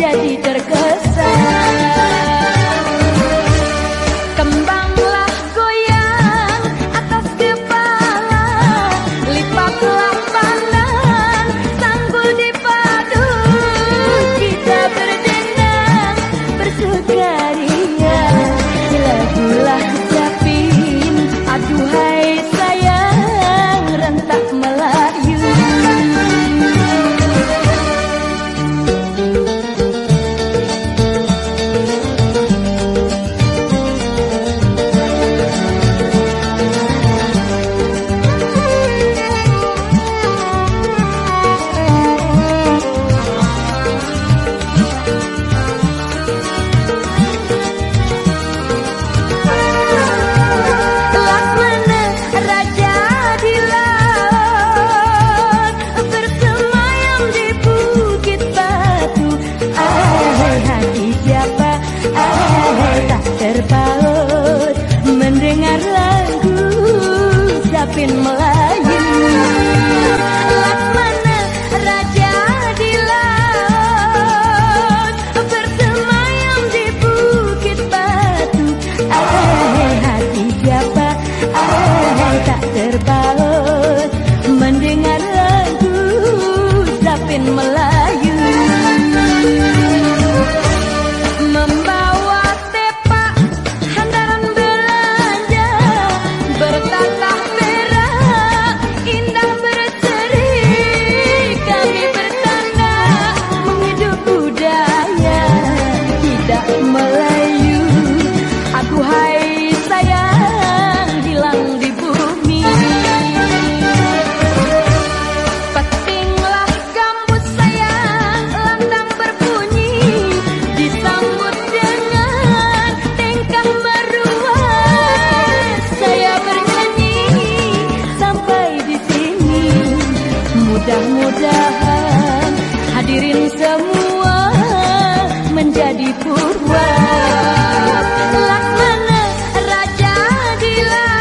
jadi terkenal in my Mudah-mudahan hadirin semua menjadi purwa. Laksana Raja Dilan